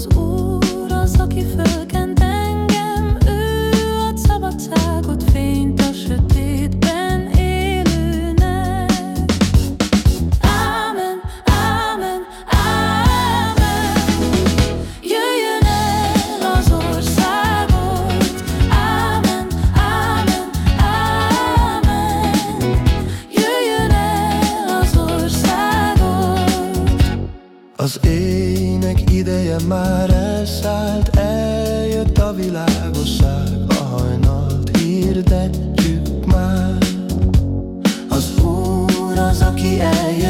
Az Úr az, aki fölkent Az ének ideje már elszállt, eljött a világosság, a hajnalt hirdetjük már. Az Úr az, aki eljön érte,